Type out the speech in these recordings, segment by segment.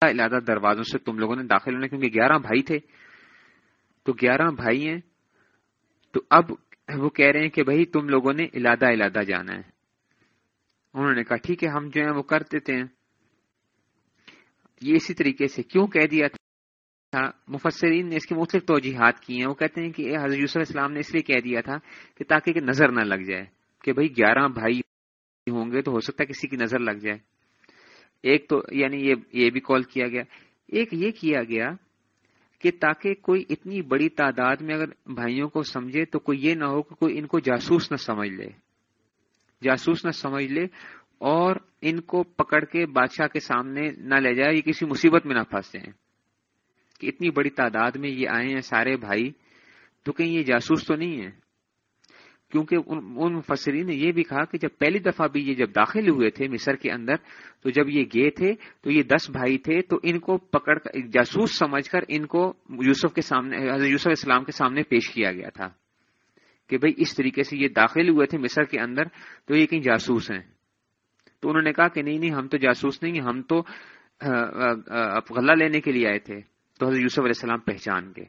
علادہ دروازوں سے تم لوگوں نے داخل ہونا کیونکہ گیارہ بھائی تھے۔ تو گیارہ بھائی ہیں۔ تو اب وہ کہہ رہے ہیں کہ بھائی تم لوگوں نے علادہ علادہ جانا ہے۔ انہوں نے کہا، ٹھیک ہے، ہم جو ہیں وہ کر دیتے ہیں۔ یہ اسی طریقے سے کیوں کہہ دیا تھا؟ مفسرین نے اس کی مختلف توجیحات کی ہیں۔ وہ کہتے ہیں کہ حضرت یوسف اسلام نے اس لیے کہہ دیا تھا کہ تاکہ کہ نظر نہ لگ جائے، کہ بھائی گیارہ بھائی ہوں گے تو ہو سکتا ہے کسی کی نظر لگ جائے۔ ایک تو یعنی یہ یہ بھی کال کیا گیا۔ ایک یہ کیا گیا کہ تاکہ کوئی اتنی بڑی تعداد میں اگر بھائیوں کو سمجھے تو کوئی یہ نہ ہو کہ کوئی ان کو جاسوس نہ سمجھ لے۔ جاسوس نہ سمجھ لے اور ان کو پکڑ کے بادشاہ کے سامنے نہ لے جائے، یہ کسی مصیبت میں نہ پھنس جائیں کہ اتنی بڑی تعداد میں یہ آئے ہیں سارے بھائی، تو کہیں یہ جاسوس تو نہیں ہے کیونکہ ان مفسرین نے یہ بھی کہا کہ جب پہلی دفعہ بھی یہ جب داخل ہوئے تھے مصر کے اندر، تو جب یہ گئے تھے، تو یہ دس بھائی تھے، تو ان کو پکڑ کر جاسوس سمجھ کر ان کو یوسف کے سامنے حضرت یوسف اسلام کے سامنے پیش کیا گیا تھا کہ بھئی اس طریقے سے یہ داخل ہوئے تھے مصر کے اندر، تو یہ کہیں جاسوس ہیں۔ تو انہوں نے کہا کہ نہیں نہیں، ہم تو جاسوس نہیں، ہم تو غلہ لینے کے لیے آئے تھے۔ تو حضرت یوسف علیہ السلام پہچان گئے۔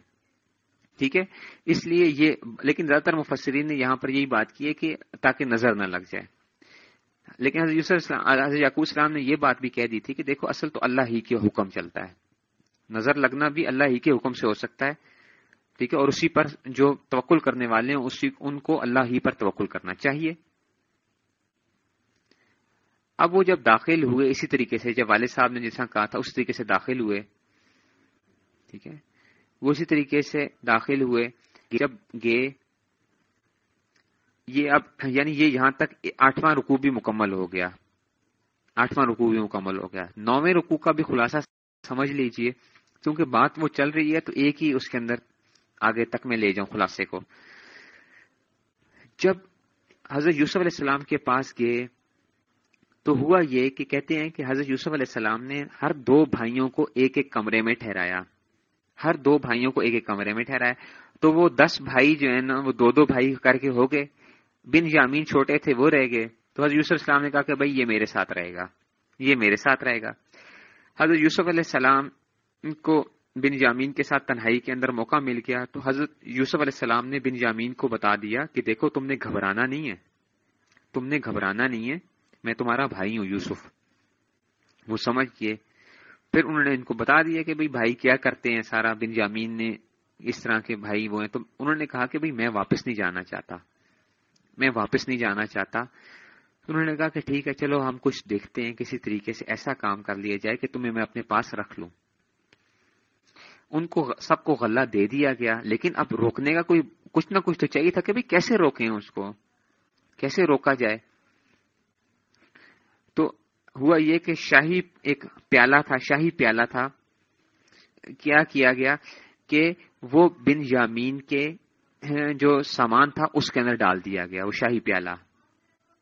ٹھیک ہے؟ اس لیے یہ، لیکن زیادہ تر مفسرین نے یہاں پر یہی بات کی ہے کہ تاکہ نظر نہ لگ جائے۔ لیکن حضرت یوسف حضرت یعقوب اسلام نے یہ بات بھی کہہ دی تھی کہ دیکھو، اصل تو اللہ ہی کے حکم چلتا ہے۔ نظر لگنا بھی اللہ ہی کے حکم سے ہو سکتا ہے، ٹھیک ہے؟ اور اسی پر جو توکل کرنے والے ہیں، اسی، ان کو اللہ ہی پر توکل کرنا چاہیے۔ اب وہ جب داخل ہوئے، اسی طریقے سے، جب والد صاحب نے جیسا کہا تھا، اس طریقے سے داخل ہوئے۔ ٹھیک ہے؟ وہ اسی طریقے سے داخل ہوئے جب گئے۔ یہ اب یعنی یہ یہاں تک آٹھواں رکو بھی مکمل ہو گیا۔ آٹھواں رکو بھی مکمل ہو گیا۔ نویں رکو کا بھی خلاصہ سمجھ لیجیے۔ کیونکہ بات وہ چل رہی ہے تو ایک ہی اس کے اندر آگے تک میں لے جاؤں خلاصے کو۔ جب حضرت یوسف علیہ السلام کے پاس گئے تو ہوا یہ کہ کہتے ہیں کہ حضرت یوسف علیہ السلام نے ہر دو بھائیوں کو ایک ایک کمرے میں ٹھہرایا۔ ہر دو بھائیوں کو ایک ایک کمرے میں ٹھہرایا۔ تو وہ دس بھائی جو ہے نا، وہ دو دو بھائی کر کے ہو گئے۔ بن یامین چھوٹے تھے، وہ رہ گئے۔ تو حضرت یوسف السلام نے کہا کہ بھائی، یہ میرے ساتھ رہے گا۔ یہ میرے ساتھ رہے گا۔ حضرت یوسف علیہ السلام کو بن یامین کے ساتھ تنہائی کے اندر موقع مل گیا۔ تو حضرت یوسف علیہ السلام نے بن یامین کو بتا دیا کہ دیکھو، تم نے گھبرانا نہیں ہے۔ تم نے گھبرانا نہیں ہے۔ میں تمہارا بھائی ہوں، یوسف۔ وہ سمجھ گئے۔ پھر انہوں نے ان کو بتا دیا کہ بھائی بھائی کیا کرتے ہیں؟ سارا بن جامین نے اس طرح کے بھائی وہ ہیں۔ تو انہوں نے کہا کہ بھائی، میں واپس نہیں جانا چاہتا۔ میں واپس نہیں جانا چاہتا۔ انہوں نے کہا کہ ٹھیک ہے، چلو ہم کچھ دیکھتے ہیں، کسی طریقے سے ایسا کام کر لیا جائے کہ تمہیں میں اپنے پاس رکھ لوں۔ ان کو سب کو غلہ دے دیا گیا۔ لیکن اب روکنے کا کوئی، کچھ نہ کچھ تو چاہیے تھا کہ بھائی، کیسے روکیں اس کو؟ کیسے روکا جائے؟ ہوا یہ کہ شاہی ایک پیالہ تھا، شاہی پیالہ تھا۔ کیا کیا گیا کہ وہ بن یامین کے ہاں، جو سامان تھا، اس کے اندر ڈال دیا گیا، وہ شاہی پیالہ۔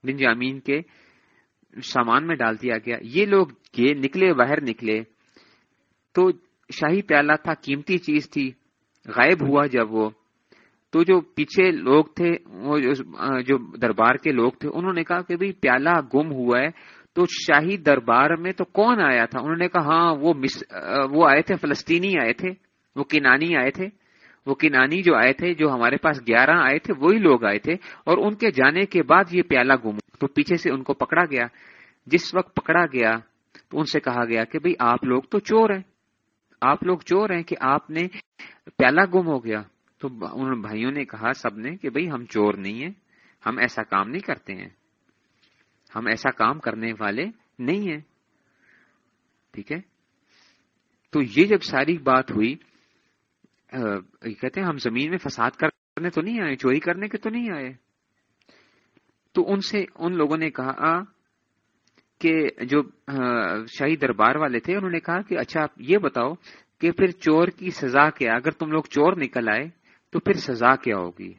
بن یامین کے سامان میں ڈال دیا گیا۔ یہ لوگ گئے، نکلے، باہر نکلے۔ تو شاہی پیالہ تھا، قیمتی چیز تھی۔ غائب ہوا جب وہ۔ تو جو پیچھے لوگ تھے، وہ جو دربار کے لوگ تھے، انہوں نے کہا کہ بھائی پیالہ گم ہوا ہے۔ تو شاہی دربار میں تو کون آیا تھا؟ انہوں نے کہا ہاں وہ مس... وہ آئے تھے، فلسطینی آئے تھے، وہ کنانی آئے تھے، وہ کنانی جو آئے تھے، جو ہمارے پاس گیارہ آئے تھے، وہی لوگ آئے تھے، اور ان کے جانے کے بعد یہ پیالہ گم تو پیچھے سے ان کو پکڑا گیا۔ جس وقت پکڑا گیا، تو ان سے کہا گیا کہ بھئی، آپ لوگ تو چور ہیں۔ آپ لوگ چور ہیں کہ آپ نے پیالہ گم ہو گیا۔ تو ان بھائیوں نے کہا سب نے کہ بھئی، ہم چور نہیں ہیں، ہم ایسا کام نہیں کرتے ہیں۔ ہم ایسا کام کرنے والے نہیں ہیں۔ ٹھیک ہے؟ تو یہ جب ساری بات ہوئی کہتے ہیں ہم زمین میں فساد کرنے تو نہیں آئے، چوری کرنے کے تو نہیں آئے۔ تو ان سے، ان لوگوں نے کہا کہ جو شاہی دربار والے تھے، انہوں نے کہا کہ اچھا آپ یہ بتاؤ کہ پھر چور کی سزا کیا؟ اگر تم لوگ چور نکل آئے تو پھر سزا کیا ہوگی؟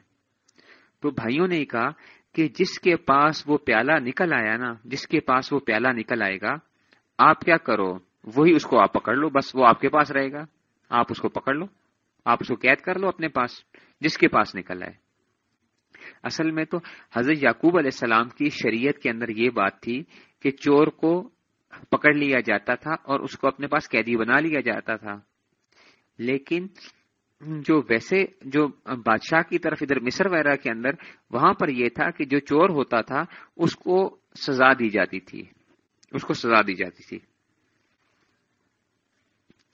تو بھائیوں نے کہا کہ جس کے پاس وہ پیالہ نکل آیا نا، جس کے پاس وہ پیالہ نکل آئے گا، آپ کیا کرو؟ وہی اس کو آپ پکڑ لو، بس وہ آپ کے پاس رہے گا۔ آپ اس کو پکڑ لو، آپ اس کو قید کر لو اپنے پاس، جس کے پاس نکل آئے۔ اصل میں تو حضرت یعقوب علیہ السلام کی شریعت کے اندر یہ بات تھی کہ چور کو پکڑ لیا جاتا تھا اور اس کو اپنے پاس قیدی بنا لیا جاتا تھا۔ لیکن جو ویسے جو بادشاہ کی طرف ادھر مصر وغیرہ کے اندر، وہاں پر یہ تھا کہ جو چور ہوتا تھا، اس کو سزا دی جاتی تھی۔ اس کو سزا دی جاتی تھی۔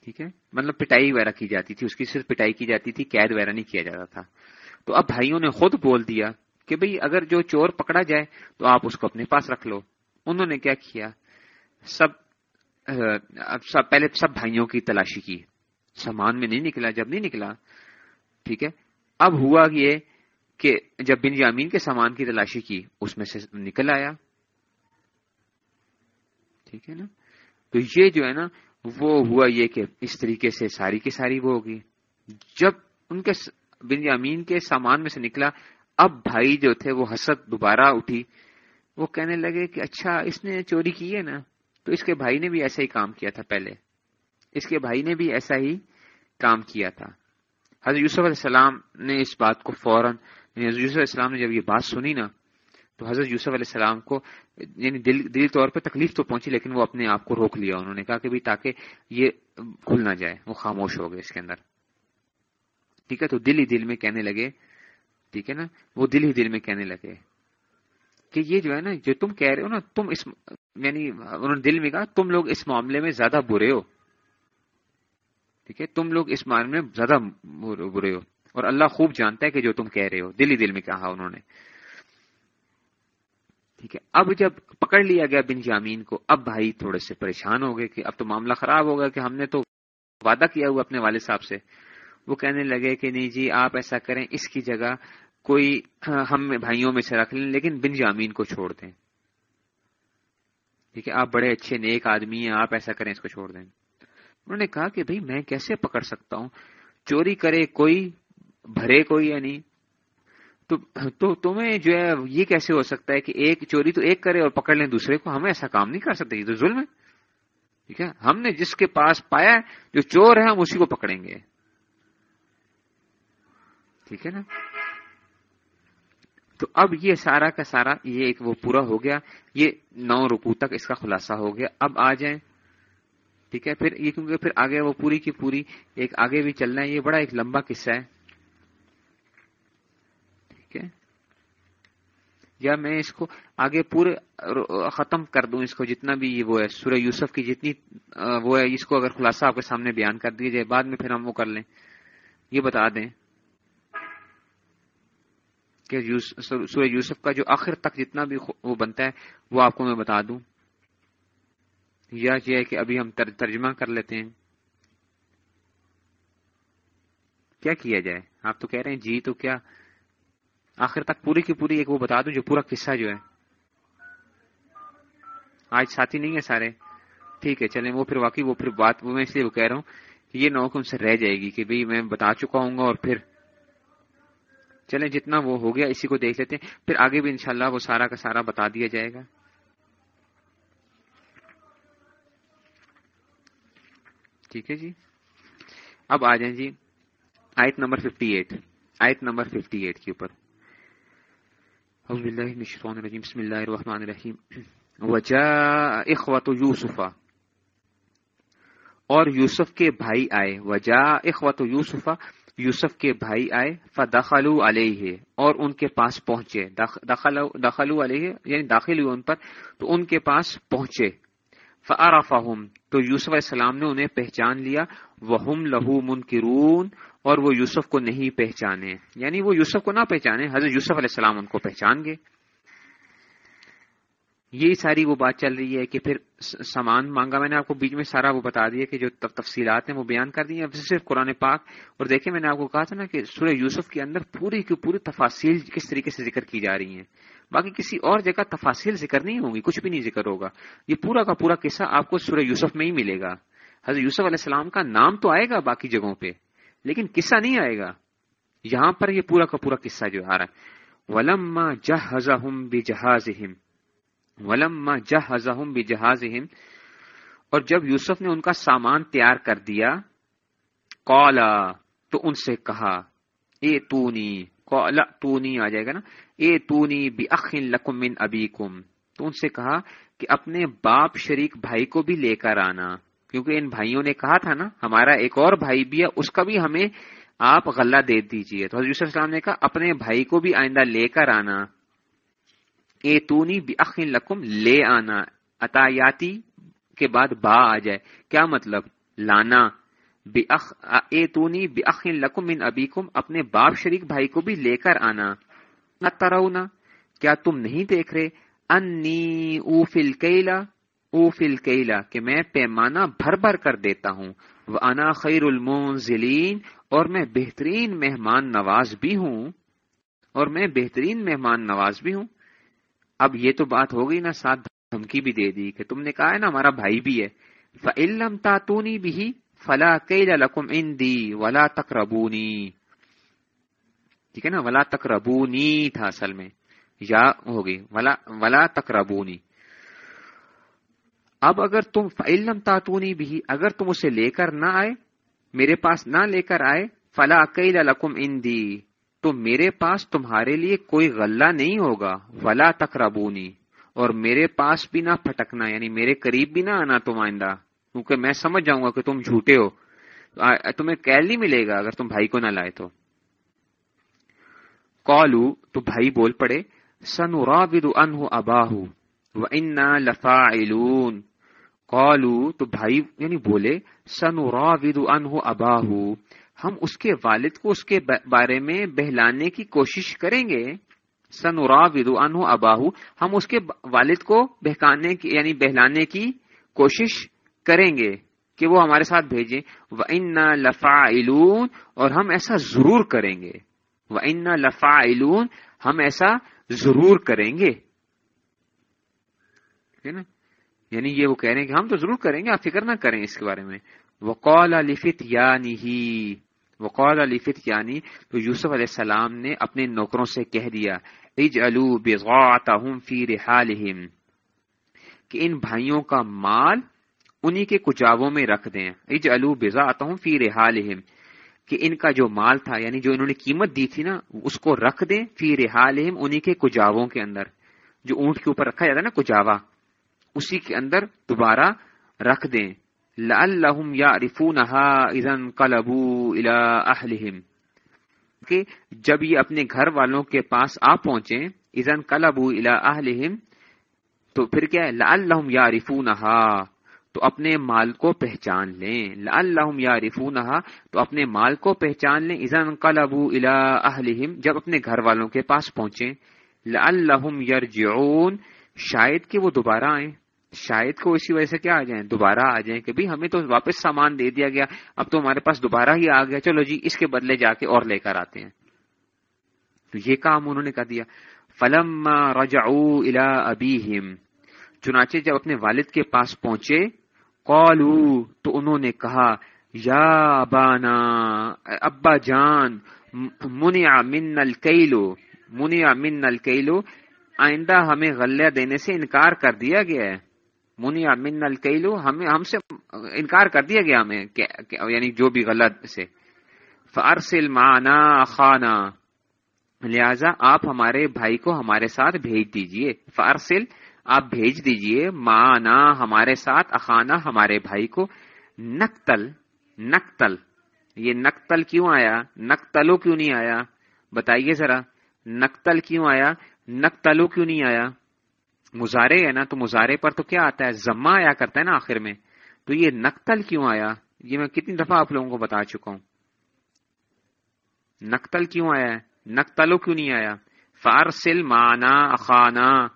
ٹھیک ہے؟ مطلب پٹائی وغیرہ کی جاتی تھی۔ اس کی صرف پٹائی کی جاتی تھی، قید وغیرہ نہیں کیا جاتا تھا۔ تو اب بھائیوں نے خود بول دیا کہ بھئی اگر جو چور پکڑا جائے تو آپ اس کو اپنے پاس رکھ لو۔ انہوں نے کیا کیا؟ سب سب، پہلے سب بھائیوں کی تلاشی کی۔ سامان میں نہیں نکلا، جب نہیں نکلا، ٹھیک ہے؟ اب ہوا یہ کہ جب بن جامین کے سامان کی تلاشی کی، اس میں سے نکل آیا۔ ٹھیک ہے نا؟ تو یہ جو ہے نا، وہ ہوا یہ کہ اس طریقے سے ساری کی ساری وہ ہوگی جب ان کے بن جامین کے سامان میں سے نکلا، اب بھائی جو تھے، وہ حسد دوبارہ اٹھی۔ وہ کہنے لگے کہ اچھا اس نے چوری کی ہے نا۔ تو اس کے بھائی نے بھی ایسا ہی کام کیا تھا پہلے۔ اس کے بھائی نے بھی ایسا ہی کام کیا تھا۔ حضرت یوسف علیہ السلام نے اس بات کو فوراً یعنی حضرت یوسف علیہ السلام نے جب یہ بات سنی نا، تو حضرت یوسف علیہ السلام کو یعنی دل دلی طور پہ تکلیف تو پہنچی، لیکن وہ اپنے آپ کو روک لیا۔ انہوں نے کہا کہ بھی تاکہ یہ کھل نہ جائے، وہ خاموش ہو گئے اس کے اندر۔ ٹھیک ہے، تو دل ہی دل میں کہنے لگے۔ ٹھیک ہے نا، وہ دل ہی دل میں کہنے لگے کہ یہ جو ہے نا، جو تم کہہ رہے ہو نا، تم اس یعنی انہوں نے دل میں کہا، تم لوگ اس معاملے میں زیادہ برے ہو۔ ٹھیک ہے؟ تم لوگ اس معاملے میں زیادہ برے ہو اور اللہ خوب جانتا ہے کہ جو تم کہہ رہے ہو، دل ہی دل میں کہا انہوں نے۔ ٹھیک ہے؟ اب جب پکڑ لیا گیا بن جامین کو، اب بھائی تھوڑے سے پریشان ہو گئے کہ اب تو معاملہ خراب ہوگا کہ ہم نے تو وعدہ کیا ہوا اپنے والد صاحب سے۔ وہ کہنے لگے کہ نہیں جی آپ ایسا کریں، اس کی جگہ کوئی ہم بھائیوں میں سے رکھ لیں، لیکن بن جامین کو چھوڑ دیں۔ ٹھیک ہے؟ آپ بڑے اچھے نیک آدمی ہیں، آپ ایسا کریں، اس کو چھوڑ دیں۔ انہوں نے کہا کہ بھئی میں کیسے پکڑ سکتا ہوں؟ چوری کرے کوئی، بھرے کوئی یا نہیں؟ تو تمہیں جو ہے یہ کیسے ہو سکتا ہے کہ ایک چوری تو ایک کرے اور پکڑ لیں دوسرے کو؟ ہمیں ایسا کام نہیں کر سکتے، یہ تو ظلم ہے۔ ٹھیک ہے؟ ہم نے جس کے پاس پایا جو چور ہے، ہم اسی کو پکڑیں گے۔ ٹھیک ہے نا؟ تو اب یہ سارا کا سارا، یہ ایک وہ پورا ہو گیا۔ یہ نو رکو تک اس کا خلاصہ ہو گیا۔ اب آ جائیں۔ ٹھیک ہے؟ پھر یہ کیونکہ پھر آگے وہ پوری کی پوری ایک آگے بھی چلنا ہے، یہ بڑا ایک لمبا قصہ ہے۔ ٹھیک ہے؟ یا میں اس کو آگے پورے ختم کر دوں اس کو جتنا بھی وہ ہے، سورہ یوسف کی جتنی وہ ہے، اس کو اگر خلاصہ آپ کے سامنے بیان کر دیے جائے بعد میں پھر ہم وہ کر لیں۔ یہ بتا دیں کہ سورہ یوسف کا جو آخر تک جتنا بھی وہ بنتا ہے، وہ آپ کو میں بتا دوں۔ یا یہ ہے کہ ابھی ہم ترجمہ کر لیتے ہیں۔ کیا کیا جائے؟ آپ تو کہہ رہے ہیں جی تو کیا؟ آخر تک پوری کی پوری ایک وہ بتا دوں جو پورا قصہ جو ہے۔ آج ساتھی نہیں ہے سارے۔ ٹھیک ہے، چلیں وہ پھر واقعی وہ پھر بات، وہ میں اس لیے وہ کہہ رہا ہوں کہ یہ نوکم سے رہ جائے گی کہ بھئی میں بتا چکا ہوں گا اور پھر چلیں جتنا وہ ہو گیا اسی کو دیکھ لیتے ہیں۔ پھر آگے بھی انشاءاللہ وہ سارا کا سارا بتا دیا جائے گا۔ ٹھیک ہے جی۔ اب آ جائیں جی آیت نمبر ففٹی ایٹ آیت نمبر ففٹی ایٹ کے اوپر۔ بسم اللہ الرحمن الرحیم۔ وجا اخوت یوسفا اور یوسف کے بھائی آئے۔ وجا اخوت یوسفا یوسف کے بھائی آئے فدخلو علیہ۔ اور ان کے پاس پہنچے۔ دخلو علیہ یعنی داخل ہوئے ان پر، تو ان کے پاس پہنچے۔ فعرفہم تو یوسف علیہ السلام نے انہیں پہچان لیا وہ لہو منکرون اور وہ یوسف کو نہیں پہچانے۔ یعنی وہ یوسف کو نہ پہچانے، حضرت یوسف علیہ السلام ان کو پہچان گئے یہی ساری وہ بات چل رہی ہے کہ پھر سامان مانگا، میں نے آپ کو بیچ میں سارا وہ بتا دیا کہ جو تفصیلات ہیں وہ بیان کر دی ہیں۔ صرف قرآن پاک۔ اور دیکھیں، میں نے آپ کو کہا تھا نا کہ سورہ یوسف کے اندر پوری کی پوری تفاصیل کس طریقے سے ذکر کی جا رہی ہیں۔ باقی کسی اور جگہ تفاصیل ذکر نہیں ہوگی کچھ بھی نہیں ذکر ہوگا۔ یہ پورا کا پورا قصہ آپ کو سورہ یوسف میں ہی ملے گا۔ حضرت یوسف علیہ السلام کا نام تو آئے گا باقی جگہوں پہ، لیکن قصہ نہیں آئے گا۔ یہاں پر یہ پورا کا پورا قصہ جو آ رہا ہے۔ ولما جہزہم بجہازہم ولما جہزہم بجہازہم اور جب یوسف نے ان کا سامان تیار کر دیا قالا تو ان سے کہا، اے تونی قالا تونی آ جائے گا نا۔ اے تونی بی اخن لکم من ابیکم تو ان سے کہا کہ اپنے باپ شریک بھائی کو بھی لے کر آنا۔ کیونکہ ان بھائیوں نے کہا تھا نا، ہمارا ایک اور بھائی بھی ہے، اس کا بھی ہمیں آپ غلہ دے دیجیے تو حضرت السلام نے کہا، اپنے بھائی کو بھی آئندہ لے کر آنا۔ اے تونی لکم لے آنا۔ اتایاتی کے بعد با آ جائے۔ کیا مطلب؟ لانا۔ اے تونی لکم من ابیکم اپنے باپ شریک بھائی کو بھی لے کر آنا۔ ترونا کیا تم نہیں دیکھ رہے؟ انی اوفل کیلا اوفل کیلا کہ میں پیمانہ بھر بھر کر دیتا ہوں۔ وہ انا خیر المنزلین اور میں بہترین مہمان نواز بھی ہوں۔ اور میں بہترین مہمان نواز بھی ہوں۔ اب یہ تو بات ہو گئی نا، ساتھ دھمکی بھی دے دی، کہ تم نے کہا ہے نا، ہمارا بھائی بھی ہے۔ فعلم تاتونی بھی فلا کیلا لکم ان دی ولا تقربونی ٹھیک ہے نا؟ ولا تقربونی تھا اصل میں۔ یا ہوگی ولا ولا تقربونی اب اگر تم فعلم تاتونی بھی اگر تم اسے لے کر نہ آئے، میرے پاس نہ لے کر آئے، فلا لکم ان دی تو میرے پاس تمہارے لیے کوئی غلہ نہیں ہوگا۔ ولا تقربونی اور میرے پاس بھی نہ پھٹکنا یعنی میرے قریب بھی نہ آنا تم آئندہ۔ کیونکہ میں سمجھ جاؤں گا کہ تم جھوٹے ہو۔ تمہیں کیل نہیں ملے گا اگر تم بھائی کو نہ لائے تو۔ کالو تو بھائی بول پڑے سنورا انہ اباہ و انا لفا قالو تو بھائی یعنی بولے سنراود عنہ اباہ۔ ہم اس کے والد کو اس کے بارے میں بہلانے کی کوشش کریں گے؟ سنراود عنہ اباہ۔ ہم اس کے والد کو بہکانے کی یعنی بہلانے کی کوشش کریں گے کہ وہ ہمارے ساتھ بھیجیں۔ وہ ان لفا اور ہم ایسا ضرور کریں گے۔ وہ ان لفا ہم ایسا ضرور کریں گے۔ نا؟ یعنی یہ وہ کہہ رہے ہیں کہ ہم تو ضرور کریں گے، آپ فکر نہ کریں اس کے بارے میں۔ وقال لفت یعنی ہی وقال لفت یعنی تو یوسف علیہ السلام نے اپنے نوکروں سے کہہ دیا اج الو فی رحالہم کہ ان بھائیوں کا مال انہی کے کچاووں میں رکھ دیں۔ اج الو بزاطہم فی رحالہم۔ کہ ان کا جو مال تھا یعنی جو انہوں نے قیمت دی تھی نا، اس کو رکھ دیں فی رحالہم انہی کے کجاووں کے اندر۔ جو اونٹ کے اوپر رکھا جاتا ہے نا کجاوا اسی کے اندر دوبارہ رکھ دیں۔ لعلہم یعرفونہا اذن قلبو الى اہلہم۔ کہ جب یہ اپنے گھر والوں کے پاس آ پہنچے اذن قلبو الى اہلہم، تو پھر کیا ہے؟ لعلہم یعرفونہا۔ تو اپنے مال کو پہچان لیں۔ لعلہم یعرفونہا، تو اپنے مال کو پہچان لیں۔ اذن قلبو الى اہلہم، جب اپنے گھر والوں کے پاس پہنچے لعلہم یرجعون، شاید کہ وہ دوبارہ آئیں۔ شاید کو اسی وجہ سے کیا آ جائیں، دوبارہ آ جائیں کہ بھی ہمیں تو واپس سامان دے دیا گیا، اب تو ہمارے پاس دوبارہ ہی آ گیا۔ چلو جی اس کے بدلے جا کے اور لے کر آتے ہیں۔ تو یہ کام انہوں نے کہا دیا۔ فلم الا ابی چنانچہ جب اپنے والد کے پاس پہنچے قالو، تو انہوں نے کہا، یا ابانا ابا جان منیا من الکیلو منیا من الکیلو، آئندہ ہمیں غلہ دینے سے انکار کر دیا گیا ہے۔ منیا من الکیلو، ہمیں ہم سے انکار کر دیا گیا ہمیں یعنی جو بھی غلط سے۔ فارسل مانا خانہ لہذا آپ ہمارے بھائی کو ہمارے ساتھ بھیج دیجیے۔ فارسل آپ بھیج دیجیے مانا ہمارے ساتھ اخانہ ہمارے بھائی کو، نقتل نقتل۔ یہ نقتل کیوں آیا؟ نقتلو کیوں نہیں آیا؟ بتائیے ذرا، نقتل کیوں آیا؟ نقتلو کیوں نہیں آیا؟ مظاہرے ہے نا، تو مظاہرے پر تو کیا آتا ہے؟ زما آیا کرتا ہے نا آخر میں۔ تو یہ نقتل کیوں آیا؟ یہ میں کتنی دفعہ آپ لوگوں کو بتا چکا ہوں۔ نقتل کیوں آیا ہے؟ نقتلو کیوں نہیں آیا؟ فارسل مانا، اخانا۔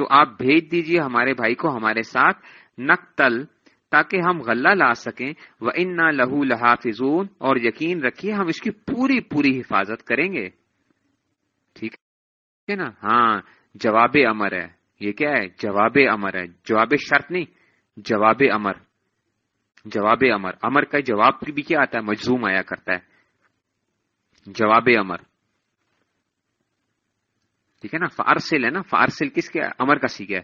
تو آپ بھیج دیجیے ہمارے بھائی کو ہمارے ساتھ نقتل تاکہ ہم غلہ لا سکیں۔ وہ ان لہو لحافظون۔ اور یقین رکھیے ہم اس کی پوری پوری حفاظت کریں گے۔ ٹھیک ہے نا؟ ہاں جواب امر ہے۔ یہ کیا ہے؟ جواب امر ہے۔ جواب شرط نہیں، جواب امر۔ جواب امر۔ امر کا جواب بھی کیا آتا ہے؟ مجزوم آیا کرتا ہے۔ جواب امر۔ ٹھیک ہے نا؟ فارسل ہے نا؟ فارسل کس کے؟ امر کا سیگا ہے۔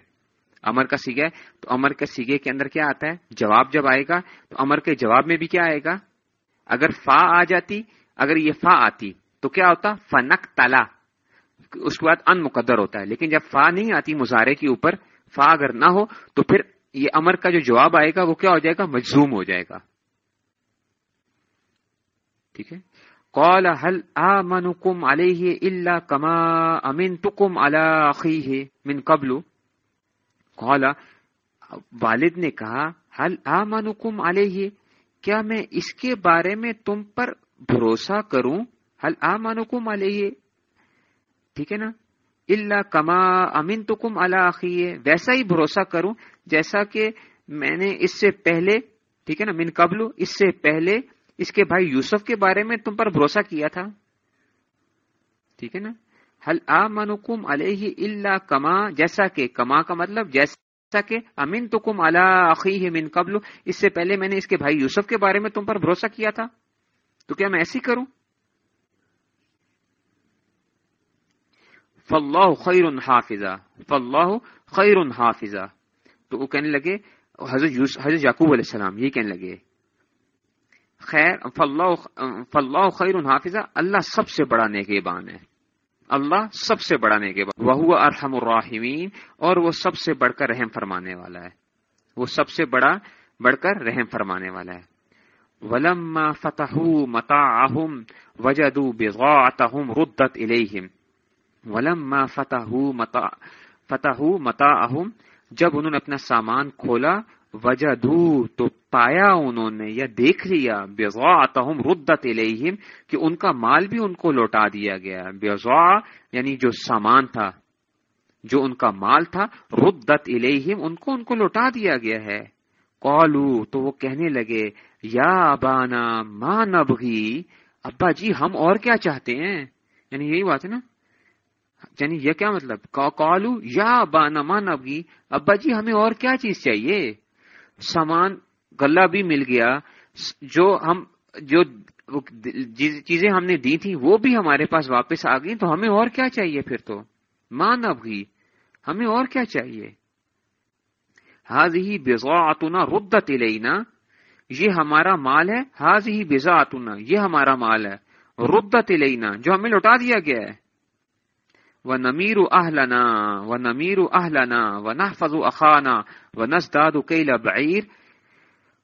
امر کا سیگا ہے۔ تو امر کے سیگے کے اندر کیا آتا ہے؟ جواب جب آئے گا، تو امر کے جواب میں بھی کیا آئے گا؟ اگر فا آ جاتی، اگر یہ فا آتی، تو کیا ہوتا؟ فنک تلا اس کے بعد ان مقدر ہوتا ہے۔ لیکن جب فا نہیں آتی مظاہرے کے اوپر، فا اگر نہ ہو، تو پھر یہ امر کا جو جواب آئے گا، وہ کیا ہو جائے گا؟ مجزوم ہو جائے گا۔ ٹھیک ہے؟ قال، هل آمنكم عليه الا كما امنتكم على اخيه من قبل؟ قال، والد نے کہا حل آمنكم عليه؟ کیا میں اس کے بارے میں تم پر بھروسہ کروں؟ حل آمنكم عليه؟ ٹھیک ہے نا؟ اللہ کما امین تو کم اللہ ویسا ہی بھروسہ کروں، جیسا کہ میں نے اس سے پہلے، ٹھیک ہے نا، من قبل، اس سے پہلے اس کے بھائی یوسف کے بارے میں تم پر بھروسہ کیا تھا؟ ٹھیک ہے نا؟ حل آ منکم علیہ اللہ کما، جیسا کہ کما کا مطلب جیسا کہ امین تو کم اللہ من قبل، اس سے پہلے میں نے اس کے بھائی یوسف کے بارے میں تم پر بھروسہ کیا تھا؟ تو کیا میں ایسی کروں؟ فلاح خیر حافظہ فلاح خیر حافظہ۔ تو وہ کہنے لگے، حضرت حضرت یعقوب علیہ السلام، یہ کہنے لگے خیر فلاح خیر حافظہ، اللہ سب سے بڑا بان ہے۔ اللہ سب سے بڑا بان وہ ارحم الراحمین، اور وہ سب سے بڑھ کر رحم فرمانے والا ہے۔ وہ سب سے بڑا، بڑھ کر رحم فرمانے والا ہے۔ ولم فتح متا وجدوا بغاعتهم ردت الیہم۔ ولم فتح متا فتح متا جب انہوں نے اپنا سامان کھولا وجہ تو پایا انہوں نے یا دیکھ لیا بےغم ردت الیہم، کہ ان کا مال بھی ان کو لوٹا دیا گیا۔ بےغا یعنی جو سامان تھا، جو ان کا مال تھا، ردت الیہم، ان کو ان کو لوٹا دیا گیا ہے۔ کالو تو وہ کہنے لگے، یا ابانا ماں نبغی؟ ابا جی ہم اور کیا چاہتے ہیں؟ یعنی یہی بات ہے نا؟ یعنی یہ کیا مطلب؟ کالو یا بانا مان ابگی ابا جی ہمیں اور کیا چیز چاہیے؟ سامان گلا بھی مل گیا، جو ہم، جو چیزیں ہم نے دی تھی وہ بھی ہمارے پاس واپس آ گئی تو ہمیں اور کیا چاہیے پھر تو؟ مان ابگی ہمیں اور کیا چاہیے؟ حاض ہی بےزا آتونا ردت لینا یہ ہمارا مال ہے حاض ہی بےزا آتونا یہ ہمارا مال ہے، ردت لینا جو ہمیں لوٹا دیا گیا ہے۔ و نمیر اہلنا و نمیر اہلنا و نحفظ اخانا و نزداد کیل بعیر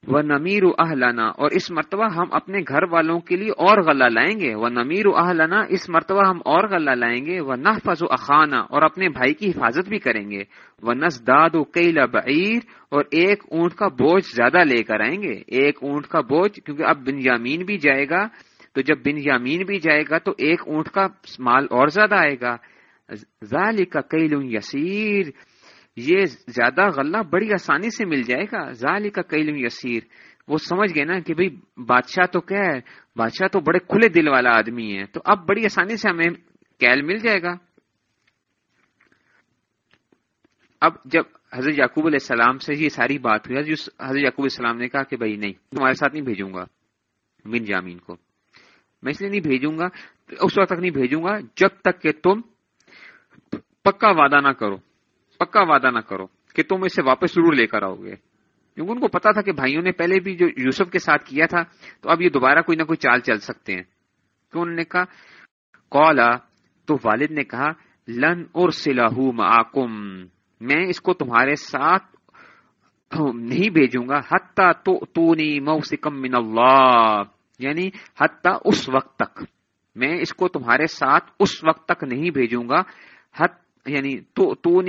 و نمیر اہلنا اور اس مرتبہ ہم اپنے گھر والوں کے لیے اور غلہ لائیں گے. وہ نمیر اہلنا اس مرتبہ ہم اور غلہ لائیں گے. وہ نحفظ اخانا اور اپنے بھائی کی حفاظت بھی کریں گے. وہ نزداد کیل بعیر اور ایک اونٹ کا بوجھ زیادہ لے کر آئیں گے. ایک اونٹ کا بوجھ، کیونکہ اب بن یامین بھی جائے گا. تو جب بن یامین بھی جائے گا، تو ایک اونٹ کا مال اور زیادہ آئے گا. ذالک کیل یسیر۔ یہ زیادہ غلہ بڑی آسانی سے مل جائے گا۔ ذالک کیل یسیر۔ وہ سمجھ گئے نا کہ بھئی بادشاہ تو کیا ہے؟ بادشاہ تو بڑے کھلے دل والا آدمی ہے۔ تو اب بڑی آسانی سے ہمیں کیل مل جائے گا۔ اب جب حضرت یعقوب علیہ السلام سے یہ ساری بات ہوئی، حضرت یعقوب علیہ السلام نے کہا کہ بھائی نہیں، تمہارے ساتھ نہیں بھیجوں گا، بن جامین کو۔ میں اس لیے نہیں بھیجوں گا، اس وقت تک نہیں بھیجوں گا جب تک کہ تم پکا وعدہ نہ کرو، پکا وعدہ نہ کرو کہ تم اسے واپس ضرور لے کر آؤ گے کیونکہ ان کو پتا تھا کہ بھائیوں نے پہلے بھی جو یوسف کے ساتھ کیا تھا، تو اب یہ دوبارہ کوئی نہ کوئی چال چل سکتے ہیں۔ تو انہوں نے کہا کولا تو والد نے کہا، لن اور سلاح میں اس کو تمہارے ساتھ نہیں بھیجوں گا، حتیٰ تو موسکم من اللہ یعنی حتیٰ اس وقت تک۔ میں اس کو تمہارے ساتھ اس وقت تک نہیں بھیجوں گا حت یعنی تو تو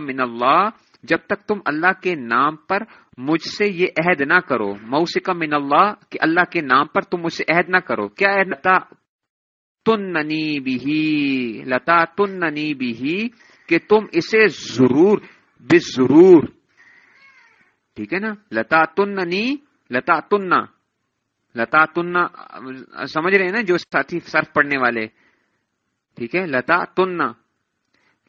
من اللہ، جب تک تم اللہ کے نام پر مجھ سے یہ عہد نہ کرو موسکم من اللہ کہ اللہ کے نام پر تم مجھ سے عہد نہ کرو، کیا عہد لتا؟ تننی بھی لتا تننی بھی کہ تم اسے ضرور بے ضرور ٹھیک ہے نا؟ لتا تننی، لتا تننا لتا تننا، سمجھ رہے ہیں نا جو ساتھی صرف پڑھنے والے، ٹھیک ہے؟ لتا تننا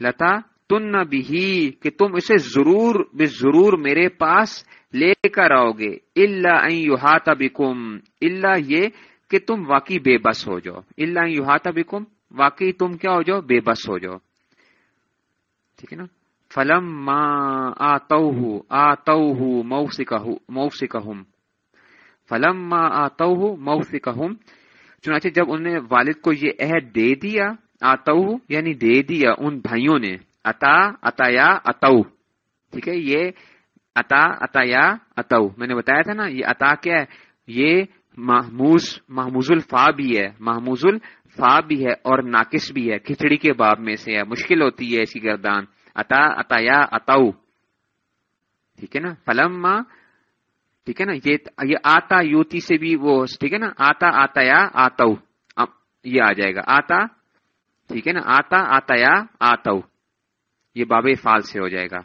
لتا تن بھی کہ تم اسے ضرور بے ضرور میرے پاس لے کر آؤ گے۔ اللہ یوہاتا بکم اللہ یہ کہ تم واقعی بے بس ہو جاؤ۔ اللہ یوہاتا بکم واقعی تم کیا ہو جاؤ؟ بے بس ہو جاؤ۔ ٹھیک ہے نا؟ فلم ماں آتو آتو موسک فلم ماں آتو موسک چنانچہ جب انہوں نے والد کو یہ عہد دے دیا آتو یعنی دے دیا ان بھائیوں نے۔ اتا، اتایا، اتو۔ ٹھیک ہے، یہ اتا اتیا اتو۔ میں نے بتایا تھا نا، یہ اتا کیا ہے؟ یہ محموز محموز الفا بھی ہے۔ محموز الفا بھی ہے اور ناقص بھی ہے۔ کھچڑی کے باب میں سے ہے۔ مشکل ہوتی ہے ایسی گردان۔ اتا اتیا اتو۔ ٹھیک ہے نا؟ فلم ٹھیک ہے نا؟ یہ آتا یوتی سے بھی وہ، ٹھیک ہے نا؟ آتا آتا یا آتو یہ آ جائے گا۔ آتا ٹھیک ہے نا؟ آتا آتا یا آتو۔ یہ باب فال سے ہو جائے گا۔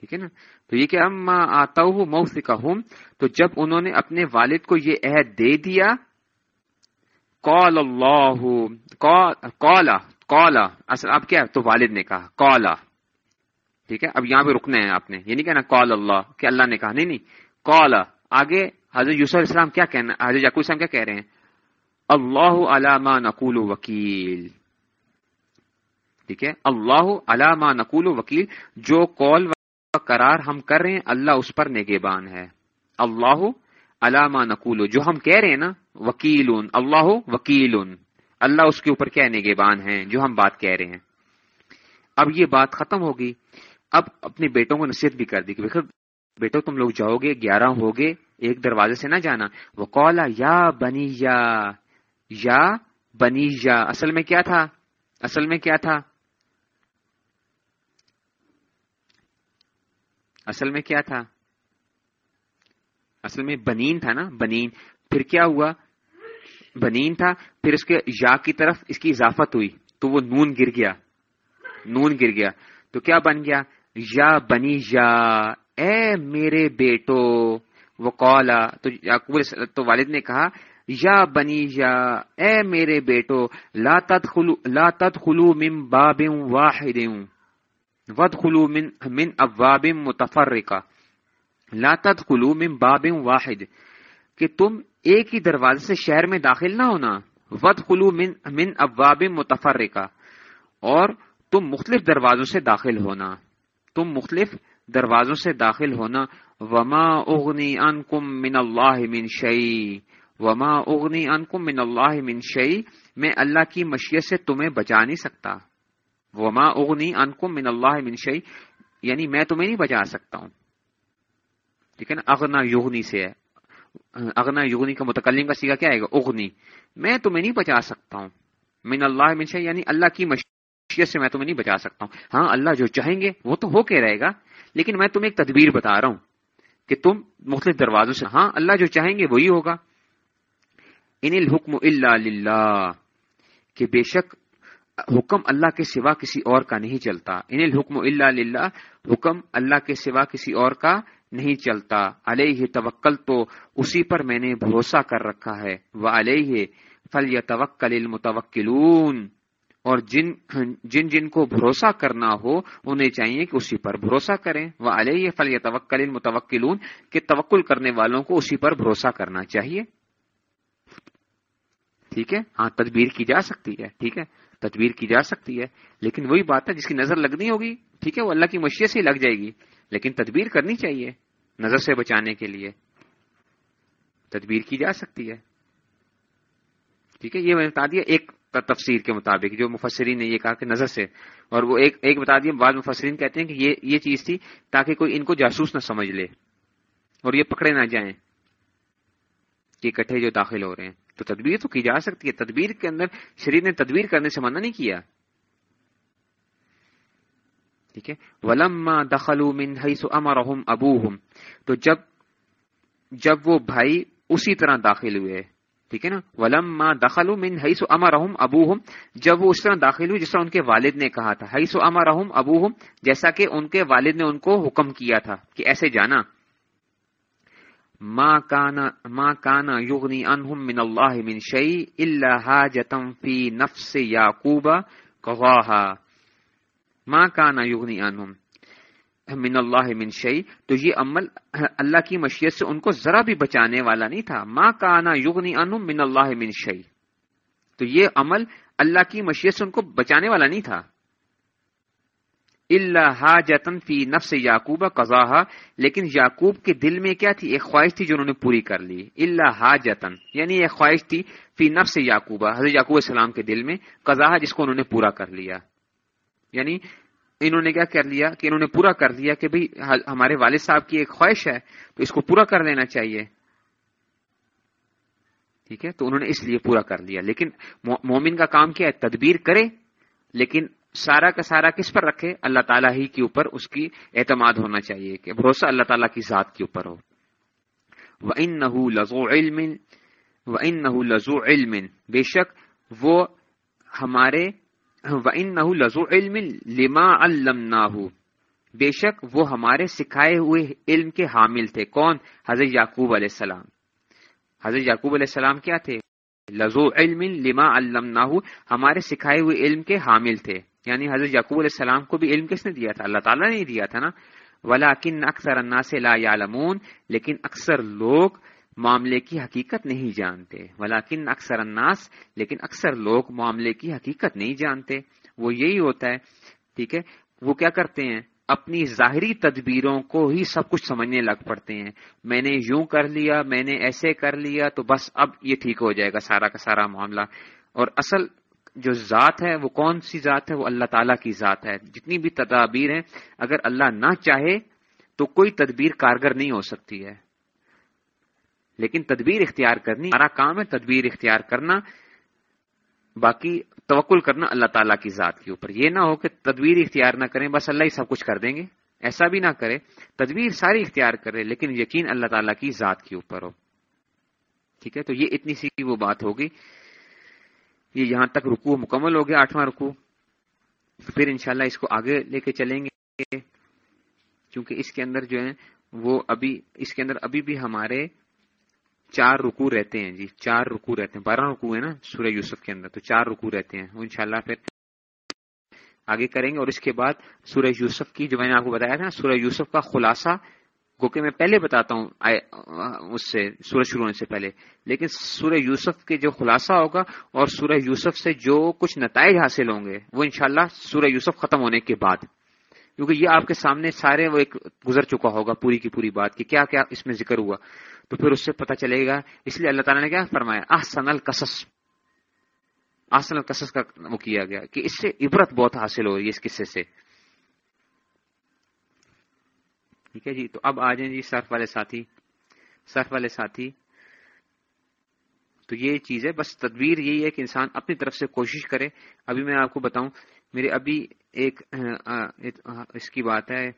ٹھیک ہے نا؟ تو یہ کہ اما آتا ہوں موف ہوں تو جب انہوں نے اپنے والد کو یہ عہد دے دیا کال اللہ کولا کولا اصل اب کیا تو والد نے کہا کولا ٹھیک ہے؟ اب یہاں پہ رکنا ہے آپ نے۔ یہ نہیں کہنا کال اللہ، کہ اللہ نے کہا۔ نہیں نہیں۔ کال آگے حضرت یوسف اسلام کیا کہنا، حضرت یعقوب اسلام کیا کہہ رہے ہیں؟ اللہ علامہ نقول وکیل۔ ٹھیک ہے؟ اللہ علامہ نقول وکیل، جو کال قرار ہم کر رہے ہیں، اللہ اس پر نگبان ہے۔ اللہ علامہ نقول، جو ہم کہہ رہے ہیں نا وکیل اللہ وکیل اللہ اس کے اوپر کیا نگبان ہے جو ہم بات کہہ رہے ہیں۔ اب یہ بات ختم ہوگی اب اپنے بیٹوں کو نصیحت بھی کر دی کہ بیٹو، تم لوگ جاؤ گے، گیارہ ہوگے ایک دروازے سے نہ جانا۔ وہ کولا یا بنی یا یا بنی یا، اصل میں کیا تھا؟ اصل میں کیا تھا؟ اصل میں کیا تھا؟ اصل میں بنین تھا نا، بنین۔ پھر کیا ہوا؟ بنین تھا، پھر اس کے یا کی طرف اس کی اضافت ہوئی، تو وہ نون گر گیا۔ نون گر گیا۔ تو کیا بن گیا؟ یا بنی یا، اے میرے بیٹو۔ وہ کولا تو تو والد نے کہا یا بنی یا، اے میرے بیٹو، لا تدخلو لا تدخلو من باب واحد. ودخلو من من ابواب متفرقہ. لا تدخلو من باب واحد. کہ تم ایک ہی دروازے سے شہر میں داخل نہ ہونا. ودخلو من من ابواب متفرقہ. اور تم مختلف دروازوں سے داخل ہونا. تم مختلف دروازوں سے داخل ہونا. وما اغنی ان کم من اللہ من شعی وما اغنی ان کم من اللہ من شعی میں اللہ کی مشیت سے تمہیں بچا نہیں سکتا۔ وما اغنی ان کم من اللہ من شعی یعنی میں تمہیں نہیں بچا سکتا ہوں۔ ٹھیک ہے نا؟ اغنا یغنی سے ہے۔ اغنا یغنی کا متکلم کا سیگا کیا ہے گا؟ اغنی میں تمہیں نہیں بچا سکتا ہوں۔ من اللہ من شعی یعنی اللہ کی مشیت سے میں تمہیں نہیں بچا سکتا ہوں۔ ہاں اللہ جو چاہیں گے، وہ تو ہو کے رہے گا، لیکن میں تمہیں ایک تدبیر بتا رہا ہوں کہ تم مختلف دروازوں سے ہاں اللہ جو چاہیں گے وہی ہوگا۔ ان الحکم اللہ للہ، کہ بے شک حکم اللہ کے سوا کسی اور کا نہیں چلتا۔ ان الحکم اللہ للہ، حکم اللہ کے سوا کسی اور کا نہیں چلتا۔ علیہ توکل تو اسی پر میں نے بھروسہ کر رکھا ہے۔ وہ علیہ فل یا توکل المتوکلون۔ اور جن جن جن کو بھروسہ کرنا ہو، انہیں چاہیے کہ اسی پر بھروسہ کریں۔ وہ علیہ فل یا توکل متوکلون کہ توکل کرنے والوں کو اسی پر بھروسہ کرنا چاہیے۔ ٹھیک ہے؟ ہاں تدبیر کی جا سکتی ہے، ٹھیک ہے؟ تدبیر کی جا سکتی ہے، لیکن وہی بات ہے جس کی نظر لگنی ہوگی، ٹھیک ہے؟ وہ اللہ کی مشیت سے ہی لگ جائے گی، لیکن تدبیر کرنی چاہیے، نظر سے بچانے کے لیے۔ تدبیر کی جا سکتی ہے۔ ٹھیک ہے؟ یہ میں بتا دیا ایک تفسیر کے مطابق، جو مفسرین نے یہ کہا کہ نظر سے، اور وہ ایک ایک بتا دیا، بعض مفسرین کہتے ہیں کہ یہ یہ چیز تھی تاکہ کوئی ان کو جاسوس نہ سمجھ لے، اور یہ پکڑے نہ جائیں کہ اکٹھے جو داخل ہو رہے ہیں۔ تو تدبیر تو کی جا سکتی ہے۔ تدبیر کے اندر شریر نے تدبیر کرنے سے منع نہیں کیا۔ ٹھیک ہے۔ ولم دخل امرحم ابو تو جب جب وہ بھائی اسی طرح داخل ہوئے، ٹھیک ہے نا؟ ولم دخل من حیث امرهم ابوهم جب وہ اس طرح داخل ہوئی جس طرح ان کے والد نے کہا تھا۔ حیث امرهم ابوهم جیسا کہ ان کے والد نے ان کو حکم کیا تھا کہ ایسے جانا۔ ما کان ما کان یغنی عنهم من اللہ من شیء الا حاجتا فی نفس یعقوب قضاها. ما کان یغنی عنهم من اللہ من شعی تو یہ عمل اللہ کی مشیت سے ان کو ذرا بھی بچانے والا نہیں تھا. ماں کانا یغنی انم من اللہ من شعی تو یہ عمل اللہ کی مشیت سے ان کو بچانے والا نہیں تھا. اللہ جتن فی نفس یعقوب قزا لیکن یعقوب کے دل میں کیا تھی؟ ایک خواہش تھی جو انہوں نے پوری کر لی۔ اللہ جتن یعنی ایک خواہش تھی فی نفس یعقوبہ حضرت یعقوب السلام کے دل میں قزا جس کو انہوں نے پورا کر لیا۔ یعنی انہوں نے کیا کر لیا؟ کہ انہوں نے پورا کر دیا کہ بھئی ہمارے والد صاحب کی ایک خواہش ہے، تو اس کو پورا کر لینا چاہیے۔ ٹھیک ہے؟ تو انہوں نے اس لیے پورا کر لیا۔ لیکن مومن کا کام کیا ہے؟ تدبیر کرے، لیکن سارا کا سارا کس پر رکھے؟ اللہ تعالیٰ ہی کے اوپر اس کی اعتماد ہونا چاہیے کہ بھروسہ اللہ تعالیٰ کی ذات کے اوپر ہو۔ وہ ان نہ لذو علم و ان نہ لذو علم۔ بے شک وہ ہمارے و ان نہ لذو علم لما علم بے شک وہ ہمارے سکھائے ہوئے علم کے حامل تھے۔ کون؟ حضرت یعقوب علیہ السلام۔ حضرت یعقوب علیہ السلام کیا تھے؟ لذو علم لما علم ہمارے سکھائے ہوئے علم کے حامل تھے۔ یعنی حضرت یعقوب علیہ السلام کو بھی علم کس نے دیا تھا؟ اللہ تعالیٰ نے دیا تھا نا؟ ولاکن اکثر الناس لا یعلمون لیکن اکثر لوگ معاملے کی حقیقت نہیں جانتے۔ ولاکن اکثر الناس، لیکن اکثر لوگ معاملے کی حقیقت نہیں جانتے۔ وہ یہی ہوتا ہے، ٹھیک ہے؟ وہ کیا کرتے ہیں؟ اپنی ظاہری تدبیروں کو ہی سب کچھ سمجھنے لگ پڑتے ہیں۔ میں نے یوں کر لیا، میں نے ایسے کر لیا، تو بس اب یہ ٹھیک ہو جائے گا، سارا کا سارا معاملہ۔ اور اصل جو ذات ہے، وہ کون سی ذات ہے؟ وہ اللہ تعالیٰ کی ذات ہے۔ جتنی بھی تدابیر ہیں، اگر اللہ نہ چاہے تو کوئی تدبیر کارگر نہیں ہو سکتی ہے۔ لیکن تدبیر اختیار کرنی، ہمارا کام ہے تدبیر اختیار کرنا، باقی توکل کرنا اللہ تعالیٰ کی ذات کے اوپر۔ یہ نہ ہو کہ تدبیر اختیار نہ کریں، بس اللہ ہی سب کچھ کر دیں گے۔ ایسا بھی نہ کرے۔ تدبیر ساری اختیار کرے، لیکن یقین اللہ تعالیٰ کی ذات کے اوپر ہو۔ ٹھیک ہے؟ تو یہ اتنی سی وہ بات ہوگی۔ یہ یہاں تک رکو مکمل ہو گیا، آٹھواں رکو پھر انشاءاللہ اس کو آگے لے کے چلیں گے، کیونکہ اس کے اندر جو ہے وہ ابھی، اس کے اندر ابھی بھی ہمارے چار رکو رہتے ہیں جی چار رکو رہتے ہیں۔ بارہ رکو ہے نا سورہ یوسف کے اندر، تو چار رکو رہتے ہیں۔ وہ انشاءاللہ پھر آگے کریں گے۔ اور اس کے بعد سورہ یوسف کی، جو میں نے آپ کو بتایا تھا سورہ یوسف کا خلاصہ کہ میں پہلے بتاتا ہوں اس سے سورج شروع ہونے سے پہلے۔ لیکن سورہ یوسف کے جو خلاصہ ہوگا اور سورہ یوسف سے جو کچھ نتائج حاصل ہوں گے، وہ انشاءاللہ سورہ یوسف ختم ہونے کے بعد۔ کیونکہ یہ آپ کے سامنے سارے وہ ایک گزر چکا ہوگا، پوری کی پوری بات، کہ کیا کیا اس میں ذکر ہوا۔ تو پھر اس سے پتہ چلے گا۔ اس لیے اللہ تعالیٰ نے کیا فرمایا؟ آسن القصص۔ آسن القصص کا وہ کیا گیا، کہ اس سے عبرت بہت حاصل ہو رہی ہے اس قصے سے۔ ٹھیک ہے جی؟ تو اب آ جائیں جی سرف والے ساتھی سرف والے ساتھی۔ تو یہ چیز ہے، بس تدبیر یہی ہے کہ انسان اپنی طرف سے کوشش کرے۔ ابھی میں آپ کو بتاؤں، میرے ابھی ایک اس کی بات ہے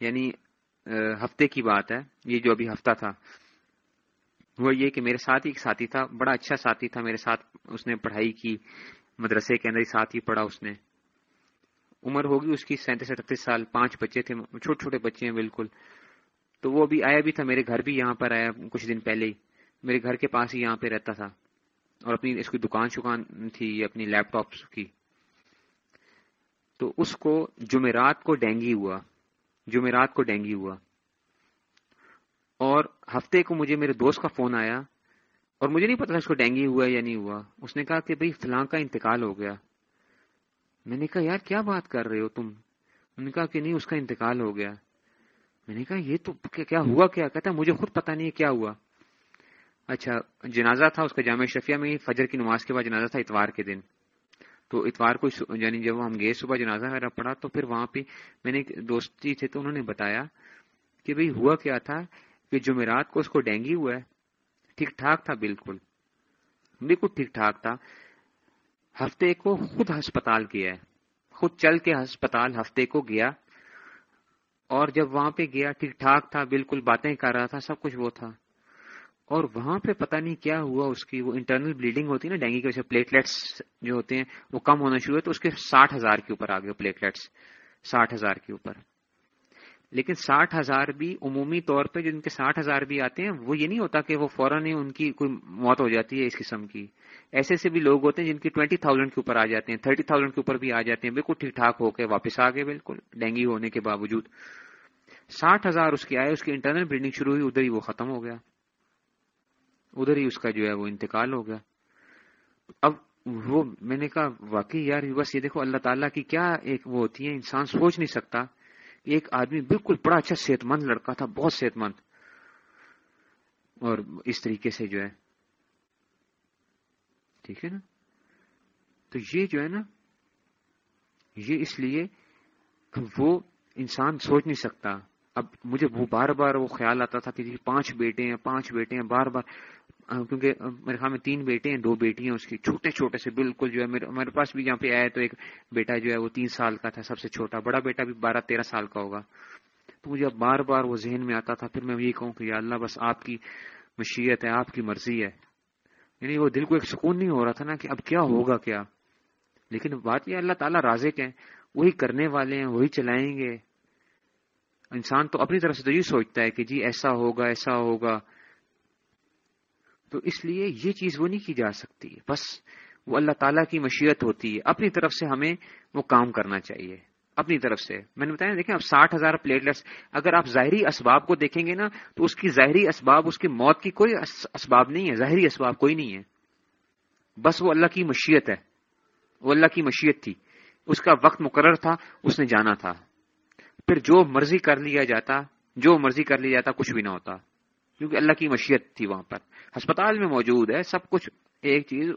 یعنی ہفتے کی بات ہے۔ یہ جو ابھی ہفتہ تھا، وہ یہ کہ میرے ساتھ ہی ایک ساتھی تھا، بڑا اچھا ساتھی تھا میرے ساتھ، اس نے پڑھائی کی، مدرسے کے اندر ہی ساتھ ہی پڑھا اس نے۔ عمر ہوگی، اس کی سینتیس اٹھتیس سال، پانچ بچے تھے، چھوٹے چھوٹے بچے ہیں بالکل۔ تو وہ بھی آیا بھی تھا، میرے گھر بھی یہاں پر آیا کچھ دن پہلے ہی۔ میرے گھر کے پاس ہی یہاں پہ رہتا تھا۔ اور اپنی اس کی دکان شکان تھی، اپنی لیپ ٹاپ کی۔ تو اس کو جمعرات کو ڈینگی ہوا۔ جمعرات کو ڈینگی ہوا۔ اور ہفتے کو مجھے میرے دوست کا فون آیا، اور مجھے نہیں پتا اس کو ڈینگی ہوا یا نہیں ہوا۔ اس نے کہا کہ بھائی، فلاں کا انتقال ہو گیا۔ میں نے کہا یار کیا بات کر رہے ہو تم؟ انہوں نے کہا کہ نہیں اس کا انتقال ہو گیا. میں نے کہا یہ تو کیا ہوا کیا؟ کہتا مجھے خود پتا نہیں کیا ہوا. اچھا جنازہ تھا اس کا جامع شفیہ میں فجر کی نماز کے بعد جنازہ تھا اتوار کے دن۔ تو اتوار کو یعنی جب ہم گئے صبح جنازہ میرا پڑا تو پھر وہاں پہ میں نے دوستی تھے تو انہوں نے بتایا کہ بھئی ہوا کیا تھا کہ جمعرات کو اس کو ڈینگی ہوا ہے۔ ٹھیک ٹھاک تھا بالکل۔ بالکل ٹھیک ٹھاک تھا۔ ہفتے کو خود ہسپتال گیا ہے۔ خود چل کے ہسپتال ہفتے کو گیا۔ اور جب وہاں پہ گیا، ٹھیک ٹھاک تھا، بالکل باتیں کر رہا تھا، سب کچھ وہ تھا۔ اور وہاں پہ پتہ نہیں کیا ہوا اس کی، وہ انٹرنل بلیڈنگ ہوتی ہے نا ڈینگی کی وجہ سے پلیٹلیٹس جو ہوتے ہیں، وہ کم ہونا شروع ہوئے تو اس کے ساٹھ ہزار کے اوپر آ گئے پلیٹلیٹس ساٹھ ہزار کے اوپر۔ لیکن ساٹھ ہزار بھی عمومی طور پہ جو کے ساٹھ ہزار بھی آتے ہیں، وہ یہ نہیں ہوتا کہ وہ فوراً ہی ان کی کوئی موت ہو جاتی ہے اس قسم کی۔ ایسے ایسے بھی لوگ ہوتے ہیں جن کی ٹوئنٹی تھاؤزینڈ کے اوپر آ جاتے ہیں، تھرٹی تھاؤزینڈ کے اوپر بھی آ جاتے ہیں، بالکل ٹھیک ٹھاک ہو کے واپس آ گئے بالکل ڈینگی ہونے کے باوجود۔ ساٹھ ہزار اس کے آئے، اس کی انٹرنل بلڈنگ شروع ہوئی، ادھر ہی وہ ختم ہو گیا۔ ادھر ہی اس کا جو ہے وہ انتقال ہو گیا۔ اب وہ میں نے کہا، واقعی یار، بس یہ دیکھو، اللہ تعالیٰ کی کیا ایک وہ ہوتی ہے انسان سوچ نہیں سکتا۔ ایک آدمی بالکل بڑا اچھا صحت مند لڑکا تھا، بہت صحت مند۔ اور اس طریقے سے جو ہے۔ ٹھیک ہے نا؟ تو یہ جو ہے نا، یہ اس لیے وہ انسان سوچ نہیں سکتا۔ اب مجھے وہ بار بار وہ خیال آتا تھا کہ جی پانچ بیٹے ہیں، پانچ بیٹے ہیں، بار بار۔ کیونکہ میرے خیال میں تین بیٹے ہیں، دو بیٹی ہیں، اس کی چھوٹے چھوٹے سے بالکل جو ہے، میرے پاس بھی یہاں پہ آیا تو ایک بیٹا جو ہے وہ تین سال کا تھا، سب سے چھوٹا، بڑا بیٹا بھی بارہ تیرہ سال کا ہوگا۔ تو مجھے اب بار بار وہ ذہن میں آتا تھا، پھر میں یہ کہوں کہ یا اللہ، بس آپ کی مشیت ہے، آپ کی مرضی ہے۔ یعنی وہ دل کو ایک سکون نہیں ہو رہا تھا نا کہ اب کیا ہوگا، کیا؟ لیکن بات یہ اللہ تعالیٰ رازق ہیں، وہی کرنے والے ہیں، وہی چلائیں گے۔ انسان تو اپنی طرف سے تو یہ سوچتا ہے کہ جی ایسا ہوگا ایسا ہوگا۔ تو اس لیے یہ چیز وہ نہیں کی جا سکتی۔ بس وہ اللہ تعالیٰ کی مشیت ہوتی ہے۔ اپنی طرف سے ہمیں وہ کام کرنا چاہیے۔ اپنی طرف سے۔ میں نے بتایا دیکھیں اب ساٹھ ہزار پلیٹلٹس اگر آپ ظاہری اسباب کو دیکھیں گے نا، تو اس کی ظاہری اسباب، اس کی موت کی کوئی اسباب نہیں ہے۔ ظاہری اسباب کوئی نہیں ہے۔ بس وہ اللہ کی مشیت ہے۔ وہ اللہ کی مشیت تھی۔ اس کا وقت مقرر تھا، اس نے جانا تھا۔ پھر جو مرضی کر لیا جاتا، جو مرضی کر لیا جاتا، کچھ بھی نہ ہوتا۔ کیونکہ اللہ کی مشیت تھی وہاں پر۔ ہسپتال میں موجود ہے، سب کچھ ایک چیز،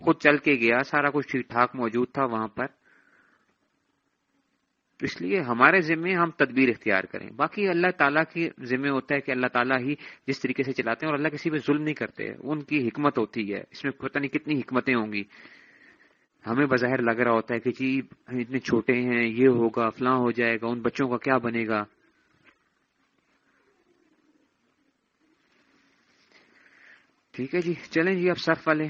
خود چل کے گیا، سارا کچھ ٹھیک ٹھاک موجود تھا وہاں پر۔ اس لیے ہمارے ذمے ہم تدبیر اختیار کریں۔ باقی اللہ تعالیٰ کے ذمے ہوتا ہے کہ اللہ تعالیٰ ہی جس طریقے سے چلاتے ہیں اور اللہ کسی پہ ظلم نہیں کرتے۔ ان کی حکمت ہوتی ہے۔ اس میں پتہ نہیں کتنی حکمتیں ہوں گی۔ ہمیں بظاہر لگ رہا ہوتا ہے کہ جی اتنے چھوٹے ہیں، یہ ہوگا، فلاں ہو جائے گا، ان بچوں کا کیا بنے گا؟ ٹھیک ہے جی چلیں جی آپ صرف والے